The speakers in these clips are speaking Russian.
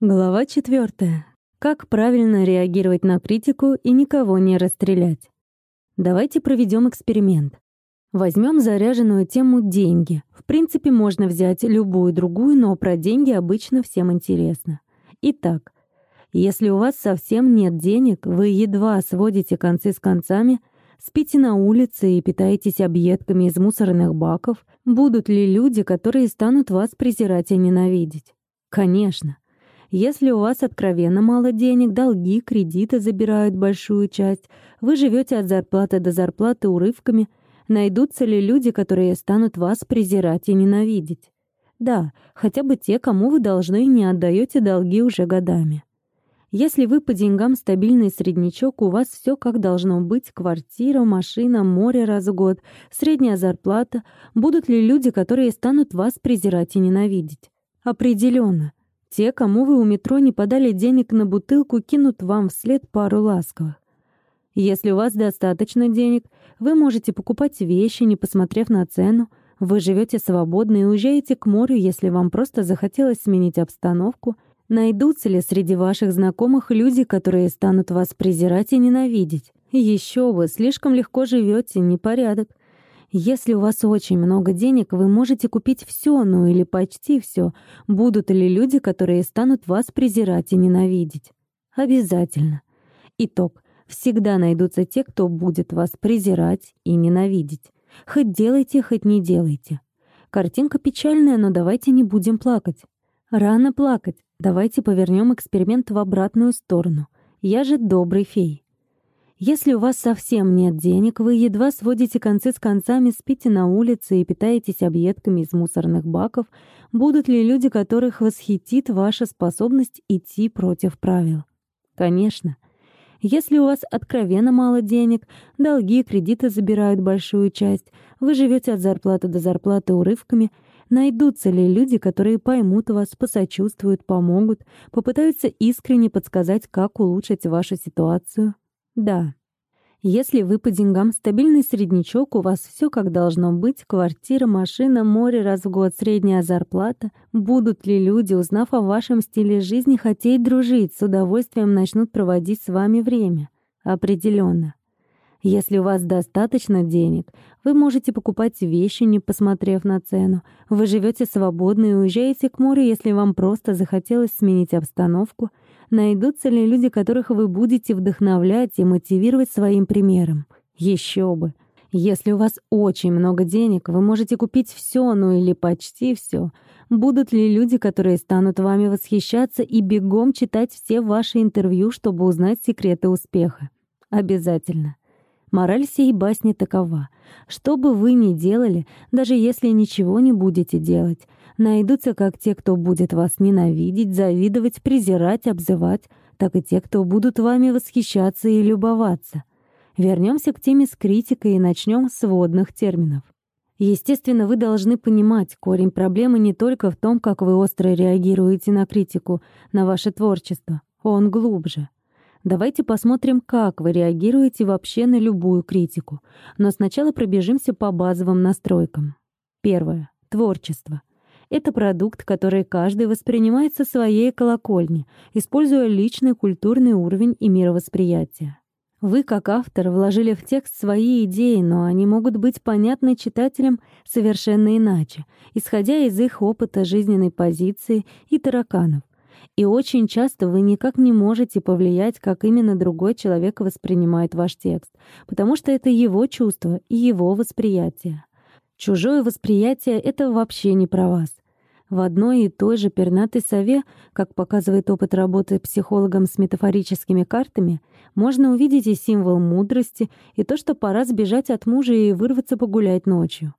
Глава четвертая. Как правильно реагировать на критику и никого не расстрелять. Давайте проведем эксперимент. Возьмем заряженную тему «деньги». В принципе, можно взять любую другую, но про деньги обычно всем интересно. Итак, если у вас совсем нет денег, вы едва сводите концы с концами, спите на улице и питаетесь объедками из мусорных баков, будут ли люди, которые станут вас презирать и ненавидеть? Конечно. Если у вас откровенно мало денег, долги, кредиты забирают большую часть, вы живете от зарплаты до зарплаты урывками, найдутся ли люди, которые станут вас презирать и ненавидеть? Да, хотя бы те, кому вы должны и не отдаете долги уже годами. Если вы по деньгам стабильный среднячок, у вас все как должно быть: квартира, машина, море раз в год, средняя зарплата, будут ли люди, которые станут вас презирать и ненавидеть? Определенно. Те, кому вы у метро не подали денег на бутылку, кинут вам вслед пару ласковых. Если у вас достаточно денег, вы можете покупать вещи, не посмотрев на цену, вы живете свободно и уезжаете к морю, если вам просто захотелось сменить обстановку. Найдутся ли среди ваших знакомых люди, которые станут вас презирать и ненавидеть? Еще вы слишком легко живете, непорядок. Если у вас очень много денег, вы можете купить все, ну или почти все. Будут ли люди, которые станут вас презирать и ненавидеть? Обязательно. Итог. Всегда найдутся те, кто будет вас презирать и ненавидеть. Хоть делайте, хоть не делайте. Картинка печальная, но давайте не будем плакать. Рано плакать. Давайте повернем эксперимент в обратную сторону. Я же добрый фей. Если у вас совсем нет денег, вы едва сводите концы с концами, спите на улице и питаетесь объедками из мусорных баков, будут ли люди, которых восхитит ваша способность идти против правил? Конечно. Если у вас откровенно мало денег, долги и кредиты забирают большую часть, вы живете от зарплаты до зарплаты урывками, найдутся ли люди, которые поймут вас, посочувствуют, помогут, попытаются искренне подсказать, как улучшить вашу ситуацию? Да. Если вы по деньгам стабильный среднячок, у вас все как должно быть, квартира, машина, море раз в год, средняя зарплата, будут ли люди, узнав о вашем стиле жизни, хотеть дружить, с удовольствием начнут проводить с вами время? Определенно. Если у вас достаточно денег, вы можете покупать вещи, не посмотрев на цену. Вы живете свободно и уезжаете к морю, если вам просто захотелось сменить обстановку — найдутся ли люди, которых вы будете вдохновлять и мотивировать своим примером. Еще бы. Если у вас очень много денег, вы можете купить все, ну или почти все. Будут ли люди, которые станут вами восхищаться и бегом читать все ваши интервью, чтобы узнать секреты успеха? Обязательно. Мораль сей басни такова. Что бы вы ни делали, даже если ничего не будете делать, найдутся как те, кто будет вас ненавидеть, завидовать, презирать, обзывать, так и те, кто будут вами восхищаться и любоваться. Вернемся к теме с критикой и начнем с водных терминов. Естественно, вы должны понимать, корень проблемы не только в том, как вы остро реагируете на критику, на ваше творчество. Он глубже. Давайте посмотрим, как вы реагируете вообще на любую критику. Но сначала пробежимся по базовым настройкам. Первое. Творчество. Это продукт, который каждый воспринимает со своей колокольни, используя личный культурный уровень и мировосприятие. Вы, как автор, вложили в текст свои идеи, но они могут быть понятны читателям совершенно иначе, исходя из их опыта жизненной позиции и тараканов. И очень часто вы никак не можете повлиять, как именно другой человек воспринимает ваш текст, потому что это его чувство и его восприятие. Чужое восприятие — это вообще не про вас. В одной и той же пернатой сове, как показывает опыт работы психологом с метафорическими картами, можно увидеть и символ мудрости, и то, что пора сбежать от мужа и вырваться погулять ночью.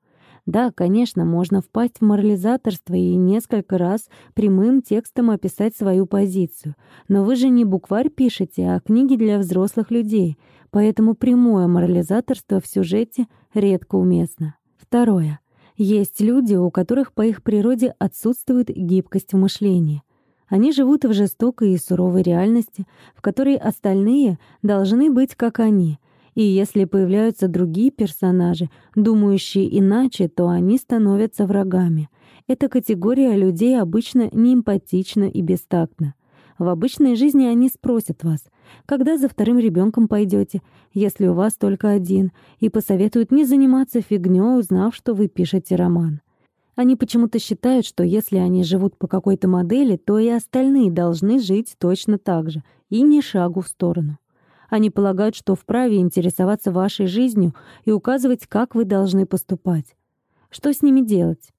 Да, конечно, можно впасть в морализаторство и несколько раз прямым текстом описать свою позицию. Но вы же не букварь пишете, а книги для взрослых людей, поэтому прямое морализаторство в сюжете редко уместно. Второе. Есть люди, у которых по их природе отсутствует гибкость в мышлении. Они живут в жестокой и суровой реальности, в которой остальные должны быть как они — и если появляются другие персонажи, думающие иначе, то они становятся врагами. Эта категория людей обычно неэмпатична и бестактна. В обычной жизни они спросят вас, когда за вторым ребенком пойдете, если у вас только один, и посоветуют не заниматься фигнёй, узнав, что вы пишете роман. Они почему-то считают, что если они живут по какой-то модели, то и остальные должны жить точно так же, и ни шагу в сторону. Они полагают, что вправе интересоваться вашей жизнью и указывать, как вы должны поступать. Что с ними делать?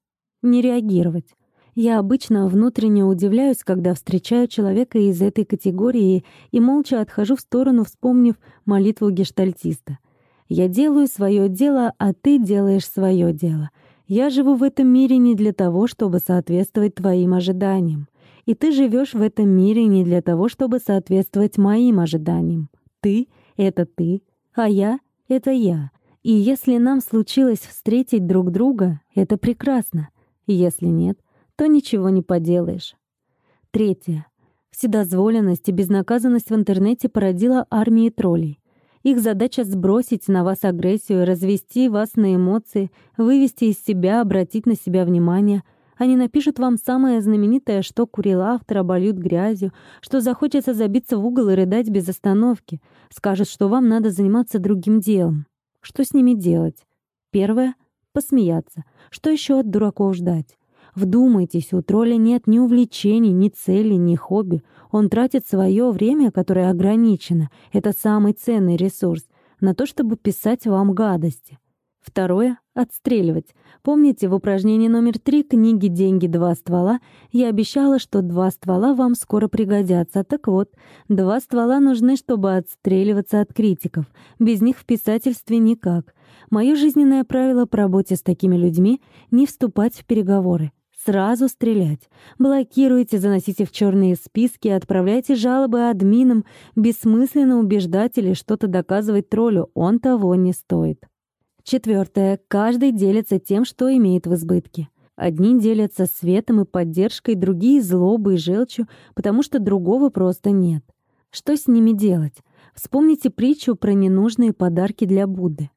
Не реагировать. Я обычно внутренне удивляюсь, когда встречаю человека из этой категории и молча отхожу в сторону, вспомнив молитву гештальтиста. «Я делаю свое дело, а ты делаешь свое дело. Я живу в этом мире не для того, чтобы соответствовать твоим ожиданиям. И ты живешь в этом мире не для того, чтобы соответствовать моим ожиданиям. Ты — это ты, а я — это я. И если нам случилось встретить друг друга, это прекрасно. Если нет — то ничего не поделаешь. Третье. Вседозволенность и безнаказанность в интернете породила армии троллей. Их задача — сбросить на вас агрессию, развести вас на эмоции, вывести из себя, обратить на себя внимание. Они напишут вам самое знаменитое, что курил автор, обольют грязью, что захочется забиться в угол и рыдать без остановки. Скажут, что вам надо заниматься другим делом. Что с ними делать? Первое — посмеяться. Что еще от дураков ждать? Вдумайтесь, у тролля нет ни увлечений, ни цели, ни хобби. Он тратит свое время, которое ограничено, это самый ценный ресурс, на то, чтобы писать вам гадости. Второе — отстреливать. Помните, в упражнении номер три книги «Деньги. Два ствола» я обещала, что два ствола вам скоро пригодятся. Так вот, два ствола нужны, чтобы отстреливаться от критиков. Без них в писательстве никак. Мое жизненное правило по работе с такими людьми — не вступать в переговоры сразу стрелять. Блокируйте, заносите в черные списки, отправляйте жалобы админам, бессмысленно убеждать или что-то доказывать троллю, он того не стоит. Четвертое. Каждый делится тем, что имеет в избытке. Одни делятся светом и поддержкой, другие — злобой и желчью, потому что другого просто нет. Что с ними делать? Вспомните притчу про ненужные подарки для Будды.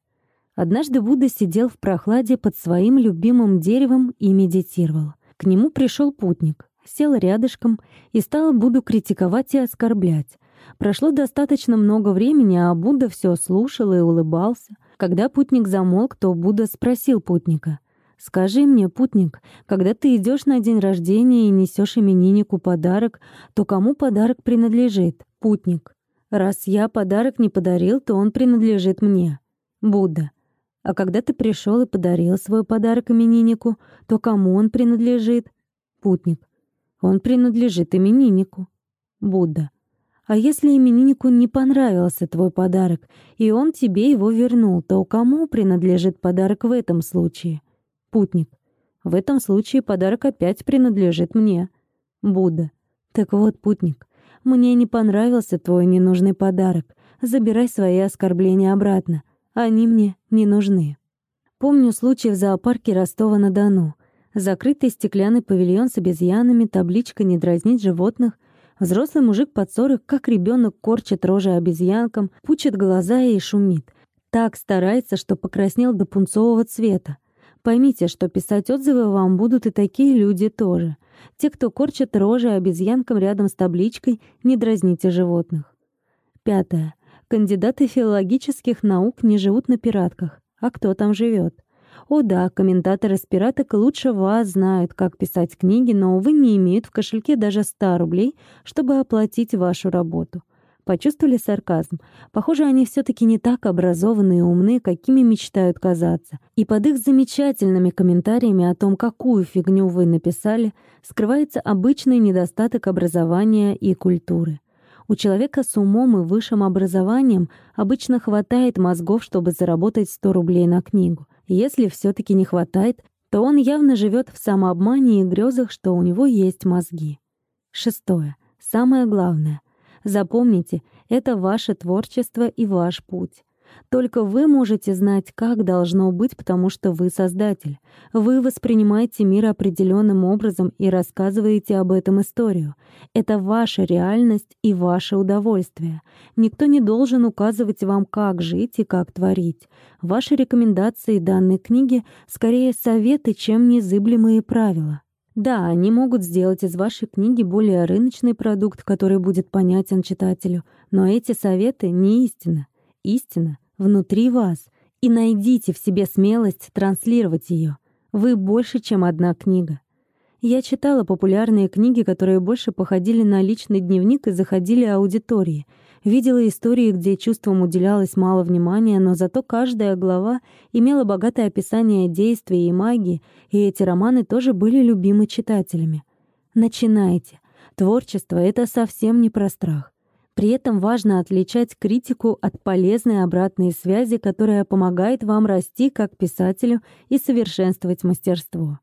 Однажды Будда сидел в прохладе под своим любимым деревом и медитировал. К нему пришел путник, сел рядышком и стал Будду критиковать и оскорблять. Прошло достаточно много времени, а Будда все слушал и улыбался. Когда путник замолк, то Будда спросил путника. «Скажи мне, путник, когда ты идешь на день рождения и несешь имениннику подарок, то кому подарок принадлежит?» Путник. «Раз я подарок не подарил, то он принадлежит мне». Будда. А когда ты пришел и подарил свой подарок имениннику, то кому он принадлежит? Путник. Он принадлежит имениннику. Будда. А если имениннику не понравился твой подарок, и он тебе его вернул, то кому принадлежит подарок в этом случае? Путник. В этом случае подарок опять принадлежит мне. Будда. Так вот, путник, мне не понравился твой ненужный подарок. Забирай свои оскорбления обратно. Они мне не нужны. Помню случай в зоопарке Ростова-на-Дону. Закрытый стеклянный павильон с обезьянами, табличка «Не дразнить животных», Взрослый мужик под сорок, как ребенок, корчит рожи обезьянкам, пучит глаза и шумит. Так старается, что покраснел до пунцового цвета. Поймите, что писать отзывы вам будут и такие люди тоже. Те, кто корчат рожи обезьянкам рядом с табличкой «Не дразните животных». Пятое. Кандидаты филологических наук не живут на пиратках. А кто там живет? О да, комментаторы с пираток лучше вас знают, как писать книги, но, увы, не имеют в кошельке даже 100 рублей, чтобы оплатить вашу работу. Почувствовали сарказм? Похоже, они все таки не так образованы и умны, какими мечтают казаться. И под их замечательными комментариями о том, какую фигню вы написали, скрывается обычный недостаток образования и культуры. У человека с умом и высшим образованием обычно хватает мозгов, чтобы заработать 100 рублей на книгу. Если все таки не хватает, то он явно живет в самообмане и грезах, что у него есть мозги. Шестое. Самое главное. Запомните, это ваше творчество и ваш путь. Только вы можете знать, как должно быть, потому что вы создатель. Вы воспринимаете мир определенным образом и рассказываете об этом историю. Это ваша реальность и ваше удовольствие. Никто не должен указывать вам, как жить и как творить. Ваши рекомендации данной книги скорее советы, чем незыблемые правила. Да, они могут сделать из вашей книги более рыночный продукт, который будет понятен читателю, но эти советы не истина. Истина внутри вас, и найдите в себе смелость транслировать ее. Вы больше, чем одна книга. Я читала популярные книги, которые больше походили на личный дневник и заходили аудитории — Видела истории, где чувствам уделялось мало внимания, но зато каждая глава имела богатое описание действий и магии, и эти романы тоже были любимы читателями. Начинайте. Творчество — это совсем не про страх. При этом важно отличать критику от полезной обратной связи, которая помогает вам расти как писателю и совершенствовать мастерство.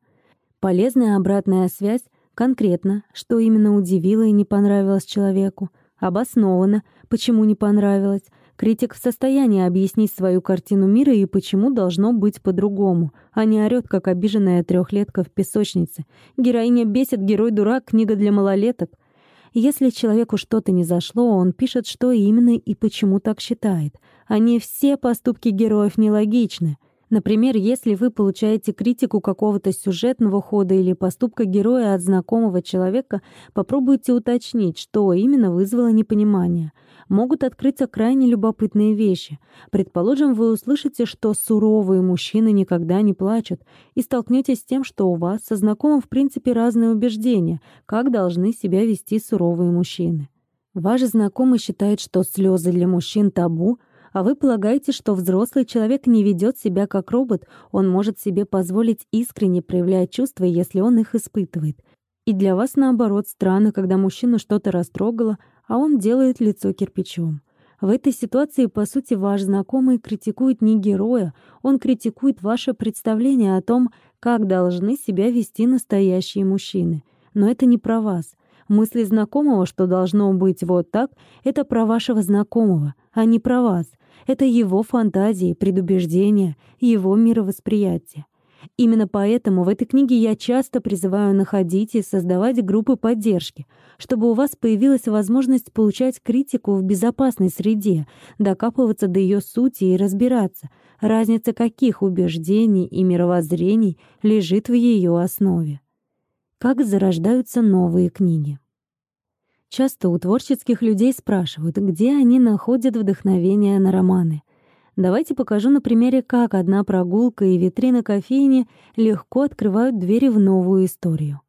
Полезная обратная связь — конкретно, что именно удивило и не понравилось человеку — Обоснованно, почему не понравилось. Критик в состоянии объяснить свою картину мира и почему должно быть по-другому, а не орёт, как обиженная трехлетка в песочнице. Героиня бесит, герой дурак, книга для малолеток. Если человеку что-то не зашло, он пишет, что именно и почему так считает. Не все поступки героев нелогичны. Например, если вы получаете критику какого-то сюжетного хода или поступка героя от знакомого человека, попробуйте уточнить, что именно вызвало непонимание. Могут открыться крайне любопытные вещи. Предположим, вы услышите, что суровые мужчины никогда не плачут, и столкнетесь с тем, что у вас со знакомым в принципе разные убеждения, как должны себя вести суровые мужчины. Ваш знакомый считает, что слезы для мужчин табу — а вы полагаете, что взрослый человек не ведет себя как робот, он может себе позволить искренне проявлять чувства, если он их испытывает. И для вас, наоборот, странно, когда мужчину что-то растрогало, а он делает лицо кирпичом. В этой ситуации, по сути, ваш знакомый критикует не героя, он критикует ваше представление о том, как должны себя вести настоящие мужчины. Но это не про вас. Мысли знакомого, что должно быть вот так, это про вашего знакомого, а не про вас. Это его фантазии, предубеждения, его мировосприятие. Именно поэтому в этой книге я часто призываю находить и создавать группы поддержки, чтобы у вас появилась возможность получать критику в безопасной среде, докапываться до ее сути и разбираться, разница каких убеждений и мировоззрений лежит в ее основе. Как зарождаются новые книги. Часто у творческих людей спрашивают, где они находят вдохновение на романы. Давайте покажу на примере, как одна прогулка и витрина кофейни легко открывают двери в новую историю.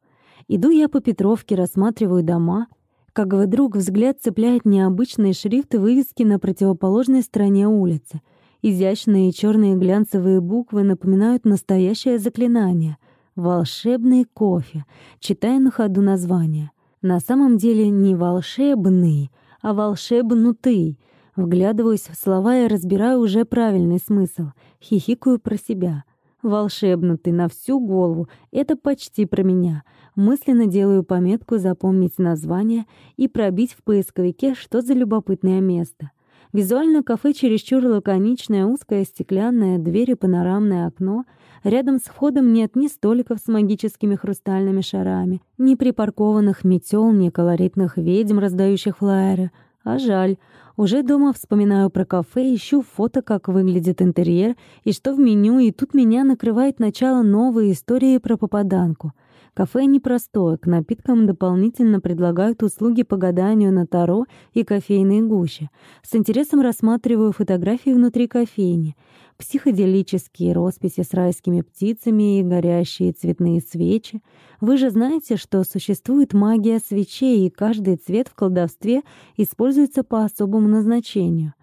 Иду я по Петровке, рассматриваю дома, как вдруг взгляд цепляет необычные шрифты вывески на противоположной стороне улицы. Изящные черные глянцевые буквы напоминают настоящее заклинание — «Волшебный кофе», читая на ходу название на самом деле не волшебный, а волшебнутый. Вглядываюсь в слова и разбираю уже правильный смысл. Хихикаю про себя. Волшебнутый на всю голову — это почти про меня. Мысленно делаю пометку запомнить название и пробить в поисковике, что за любопытное место. Визуально кафе чересчур лаконичное, узкое стеклянное, двери, панорамное окно — Рядом с входом нет ни столиков с магическими хрустальными шарами, ни припаркованных метел, ни колоритных ведьм, раздающих флаеры. А жаль. Уже дома вспоминаю про кафе, ищу фото, как выглядит интерьер и что в меню, и тут меня накрывает начало новой истории про попаданку — Кафе непростое, к напиткам дополнительно предлагают услуги по гаданию на таро и кофейные гущи. С интересом рассматриваю фотографии внутри кофейни. Психоделические росписи с райскими птицами и горящие цветные свечи. Вы же знаете, что существует магия свечей, и каждый цвет в колдовстве используется по особому назначению.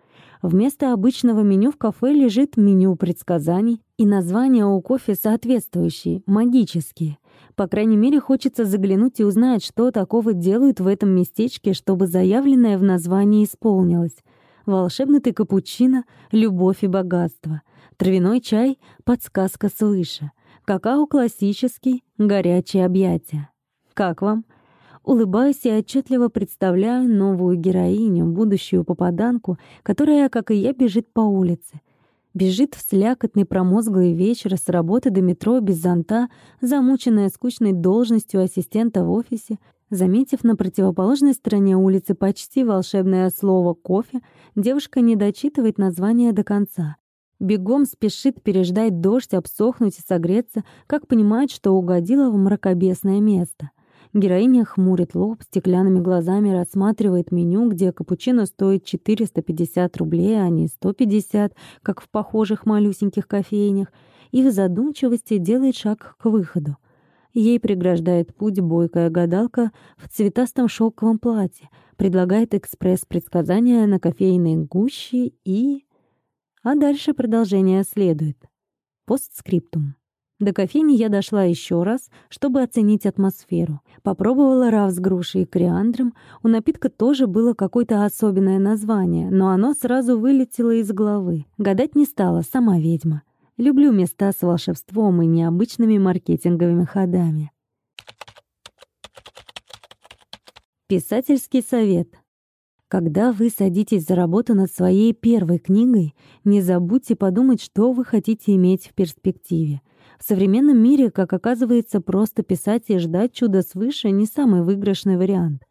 Вместо обычного меню в кафе лежит меню предсказаний, и названия у кофе соответствующие, магические. По крайней мере, хочется заглянуть и узнать, что такого делают в этом местечке, чтобы заявленное в названии исполнилось. Волшебный ты капучино, любовь и богатство. Травяной чай — подсказка свыше. Какао классический, горячие объятия. Как вам? Улыбаюсь и отчетливо представляю новую героиню, будущую попаданку, которая, как и я, бежит по улице — Бежит в слякотный промозглый вечер с работы до метро без зонта, замученная скучной должностью ассистента в офисе. Заметив на противоположной стороне улицы почти волшебное слово «кофе», девушка не дочитывает название до конца. Бегом спешит переждать дождь, обсохнуть и согреться, как понимает, что угодила в мракобесное место. Героиня хмурит лоб, стеклянными глазами рассматривает меню, где капучино стоит 450 рублей, а не 150, как в похожих малюсеньких кофейнях, и в задумчивости делает шаг к выходу. Ей преграждает путь бойкая гадалка в цветастом шелковом платье, предлагает экспресс-предсказания на кофейной гуще и... А дальше продолжение следует. Постскриптум. До кофейни я дошла еще раз, чтобы оценить атмосферу. Попробовала раф с грушей и кориандром. У напитка тоже было какое-то особенное название, но оно сразу вылетело из головы. Гадать не стала, сама ведьма. Люблю места с волшебством и необычными маркетинговыми ходами. Писательский совет. Когда вы садитесь за работу над своей первой книгой, не забудьте подумать, что вы хотите иметь в перспективе. В современном мире, как оказывается, просто писать и ждать чуда свыше не самый выигрышный вариант.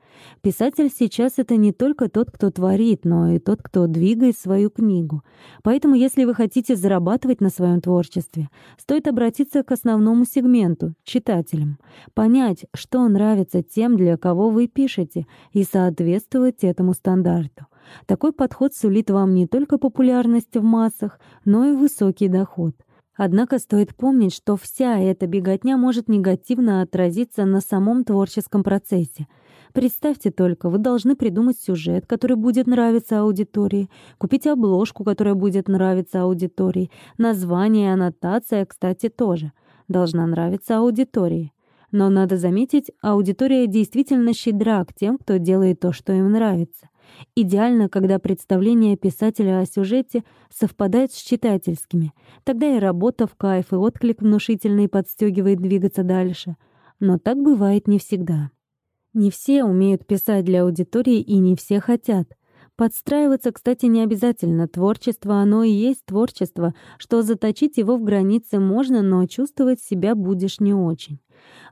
Писатель сейчас — это не только тот, кто творит, но и тот, кто двигает свою книгу. Поэтому, если вы хотите зарабатывать на своем творчестве, стоит обратиться к основному сегменту — читателям, понять, что нравится тем, для кого вы пишете, и соответствовать этому стандарту. Такой подход сулит вам не только популярность в массах, но и высокий доход — Однако стоит помнить, что вся эта беготня может негативно отразиться на самом творческом процессе. Представьте только, вы должны придумать сюжет, который будет нравиться аудитории, купить обложку, которая будет нравиться аудитории, название и аннотация, кстати, тоже должна нравиться аудитории. Но надо заметить, аудитория действительно щедра к тем, кто делает то, что им нравится. Идеально, когда представление писателя о сюжете совпадает с читательскими. Тогда и работа в кайф, и отклик внушительный подстегивает двигаться дальше. Но так бывает не всегда. Не все умеют писать для аудитории и не все хотят. Подстраиваться, кстати, не обязательно. Творчество, оно и есть творчество, что заточить его в границы можно, но чувствовать себя будешь не очень.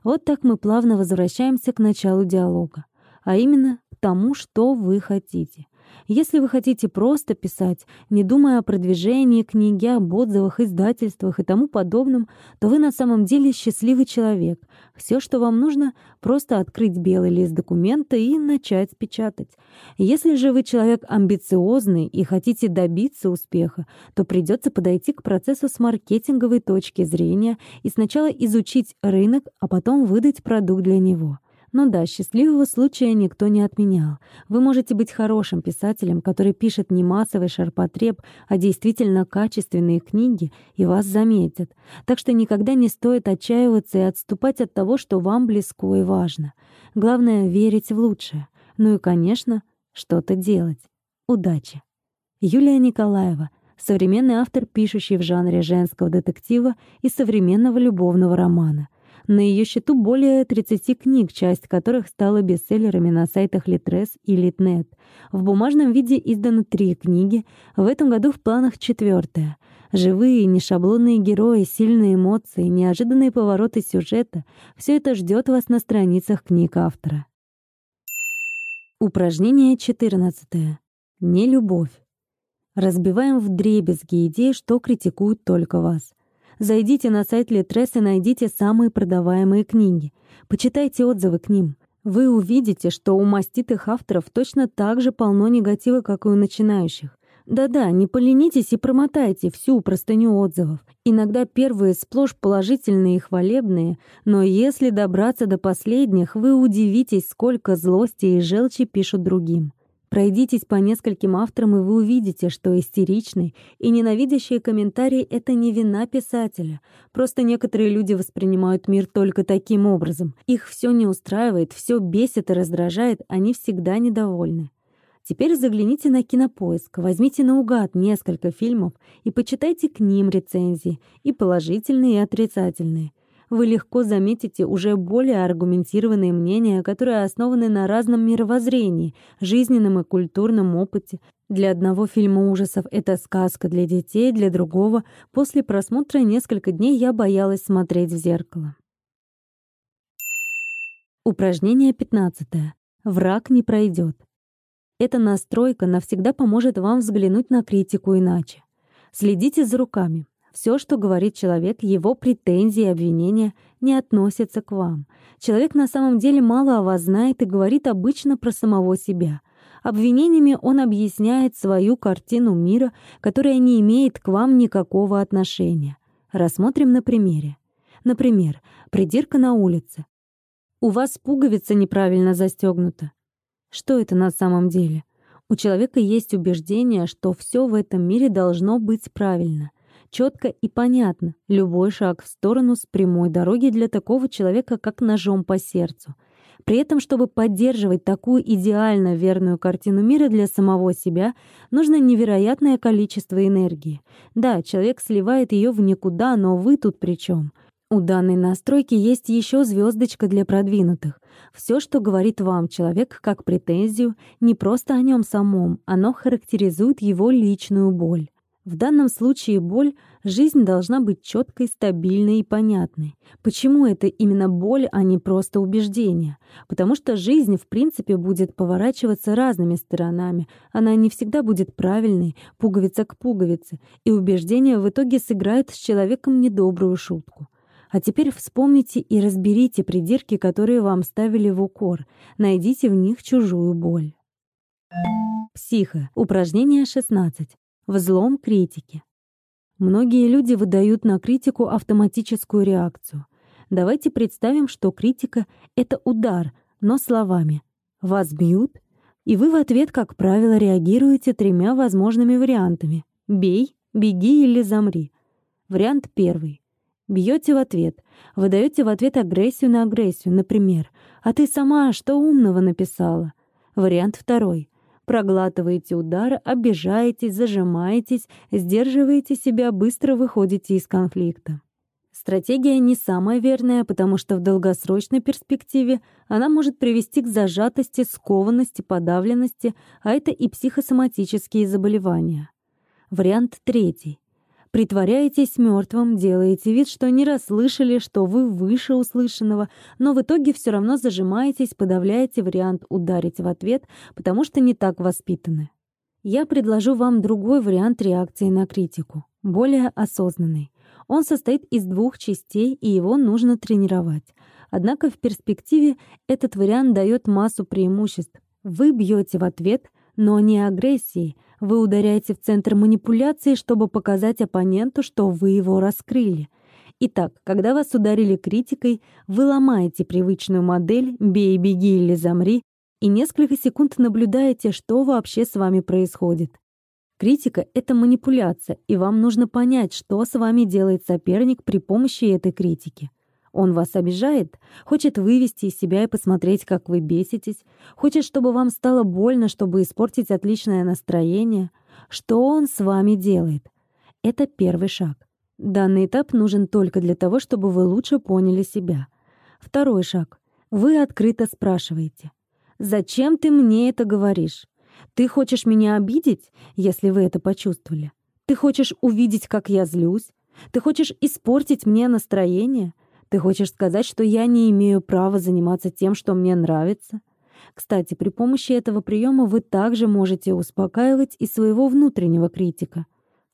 Вот так мы плавно возвращаемся к началу диалога, а именно тому, что вы хотите. Если вы хотите просто писать, не думая о продвижении книги, об отзывах, издательствах и тому подобном, то вы на самом деле счастливый человек. Все, что вам нужно, просто открыть белый лист документа и начать печатать. Если же вы человек амбициозный и хотите добиться успеха, то придется подойти к процессу с маркетинговой точки зрения и сначала изучить рынок, а потом выдать продукт для него. Но да, счастливого случая никто не отменял. Вы можете быть хорошим писателем, который пишет не массовый шарпотреб, а действительно качественные книги, и вас заметят. Так что никогда не стоит отчаиваться и отступать от того, что вам близко и важно. Главное — верить в лучшее. Ну и, конечно, что-то делать. Удачи! Юлия Николаева — современный автор, пишущий в жанре женского детектива и современного любовного романа — на ее счету более 30 книг, часть которых стала бестселлерами на сайтах Litres и Litnet. В бумажном виде издано три книги, в этом году в планах четвертая. Живые, нешаблонные герои, сильные эмоции, неожиданные повороты сюжета — все это ждет вас на страницах книг автора. Упражнение 14. Нелюбовь. Разбиваем в дребезги идеи, что критикуют только вас. Зайдите на сайт Литрес и найдите самые продаваемые книги. Почитайте отзывы к ним. Вы увидите, что у маститых авторов точно так же полно негатива, как и у начинающих. Да-да, не поленитесь и промотайте всю простыню отзывов. Иногда первые сплошь положительные и хвалебные, но если добраться до последних, вы удивитесь, сколько злости и желчи пишут другим. Пройдитесь по нескольким авторам, и вы увидите, что истеричный и ненавидящие комментарии — это не вина писателя. Просто некоторые люди воспринимают мир только таким образом. Их все не устраивает, все бесит и раздражает, они всегда недовольны. Теперь загляните на Кинопоиск, возьмите наугад несколько фильмов и почитайте к ним рецензии, и положительные, и отрицательные вы легко заметите уже более аргументированные мнения, которые основаны на разном мировоззрении, жизненном и культурном опыте. Для одного фильма ужасов это сказка для детей, для другого после просмотра несколько дней я боялась смотреть в зеркало. Упражнение 15. Враг не пройдет. Эта настройка навсегда поможет вам взглянуть на критику иначе. Следите за руками. Все, что говорит человек, его претензии и обвинения не относятся к вам. Человек на самом деле мало о вас знает и говорит обычно про самого себя. Обвинениями он объясняет свою картину мира, которая не имеет к вам никакого отношения. Рассмотрим на примере. Например, придирка на улице. У вас пуговица неправильно застегнута. Что это на самом деле? У человека есть убеждение, что все в этом мире должно быть правильно. Четко и понятно. Любой шаг в сторону с прямой дороги для такого человека, как ножом по сердцу — при этом, чтобы поддерживать такую идеально верную картину мира для самого себя, нужно невероятное количество энергии. Да, человек сливает ее в никуда, но вы тут при чем? У данной настройки есть еще звездочка для продвинутых. Все, что говорит вам человек как претензию, не просто о нем самом, оно характеризует его личную боль. В данном случае боль, жизнь должна быть четкой, стабильной и понятной. Почему это именно боль, а не просто убеждение? Потому что жизнь, в принципе, будет поворачиваться разными сторонами. Она не всегда будет правильной, пуговица к пуговице, и убеждение в итоге сыграет с человеком недобрую шутку. А теперь вспомните и разберите придирки, которые вам ставили в укор. Найдите в них чужую боль. Психо. Упражнение 16 взлом критики. Многие люди выдают на критику автоматическую реакцию. Давайте представим, что критика — это удар, но словами. Вас бьют, и вы в ответ, как правило, реагируете тремя возможными вариантами. «Бей», «Беги» или «Замри». Вариант первый. Бьете в ответ. Выдаете в ответ агрессию на агрессию, например. «А ты сама что умного написала?» Вариант второй проглатываете удар, обижаетесь, зажимаетесь, сдерживаете себя, быстро выходите из конфликта. Стратегия не самая верная, потому что в долгосрочной перспективе она может привести к зажатости, скованности, подавленности, а это и психосоматические заболевания. Вариант третий. Притворяетесь мертвым, делаете вид, что не расслышали, что вы выше услышанного, но в итоге все равно зажимаетесь, подавляете вариант ударить в ответ, потому что не так воспитаны. Я предложу вам другой вариант реакции на критику, более осознанный. Он состоит из двух частей, и его нужно тренировать. Однако в перспективе этот вариант дает массу преимуществ. Вы бьете в ответ, но не агрессией, вы ударяете в центр манипуляции, чтобы показать оппоненту, что вы его раскрыли. Итак, когда вас ударили критикой, вы ломаете привычную модель «бей, беги или замри» и несколько секунд наблюдаете, что вообще с вами происходит. Критика — это манипуляция, и вам нужно понять, что с вами делает соперник при помощи этой критики. Он вас обижает, хочет вывести из себя и посмотреть, как вы беситесь, хочет, чтобы вам стало больно, чтобы испортить отличное настроение. Что он с вами делает? Это первый шаг. Данный этап нужен только для того, чтобы вы лучше поняли себя. Второй шаг. Вы открыто спрашиваете. «Зачем ты мне это говоришь? Ты хочешь меня обидеть, если вы это почувствовали? Ты хочешь увидеть, как я злюсь? Ты хочешь испортить мне настроение? Ты хочешь сказать, что я не имею права заниматься тем, что мне нравится? Кстати, при помощи этого приема вы также можете успокаивать и своего внутреннего критика.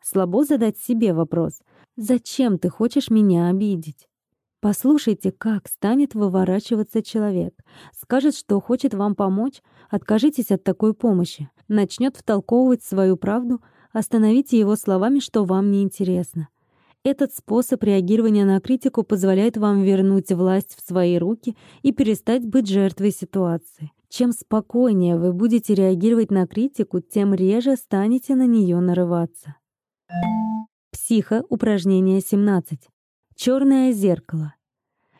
Слабо задать себе вопрос «Зачем ты хочешь меня обидеть?» Послушайте, как станет выворачиваться человек. Скажет, что хочет вам помочь, откажитесь от такой помощи. Начнет втолковывать свою правду, остановите его словами, что вам не интересно. Этот способ реагирования на критику позволяет вам вернуть власть в свои руки и перестать быть жертвой ситуации. Чем спокойнее вы будете реагировать на критику, тем реже станете на нее нарываться. Психо, упражнение 17. Черное зеркало.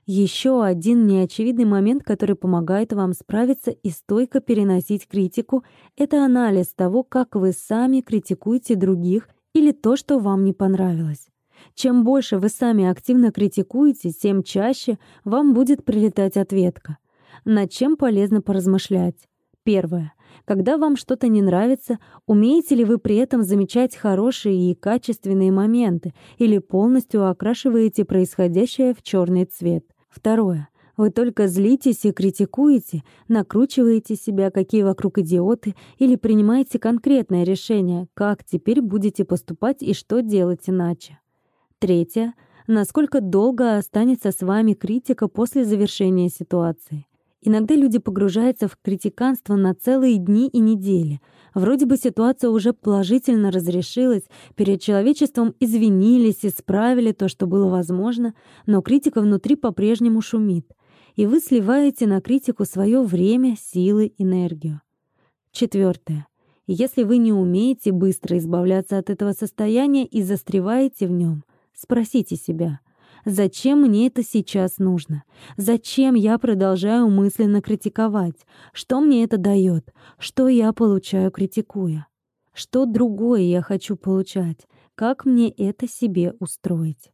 Еще один неочевидный момент, который помогает вам справиться и стойко переносить критику, это анализ того, как вы сами критикуете других или то, что вам не понравилось. Чем больше вы сами активно критикуете, тем чаще вам будет прилетать ответка. Над чем полезно поразмышлять? Первое. Когда вам что-то не нравится, умеете ли вы при этом замечать хорошие и качественные моменты или полностью окрашиваете происходящее в черный цвет? Второе. Вы только злитесь и критикуете, накручиваете себя, какие вокруг идиоты, или принимаете конкретное решение, как теперь будете поступать и что делать иначе. Третье. Насколько долго останется с вами критика после завершения ситуации. Иногда люди погружаются в критиканство на целые дни и недели. Вроде бы ситуация уже положительно разрешилась, перед человечеством извинились, исправили то, что было возможно, но критика внутри по-прежнему шумит и вы сливаете на критику свое время, силы, энергию. Четвертое. Если вы не умеете быстро избавляться от этого состояния и застреваете в нем, спросите себя, зачем мне это сейчас нужно? Зачем я продолжаю мысленно критиковать? Что мне это дает? Что я получаю, критикуя? Что другое я хочу получать? Как мне это себе устроить?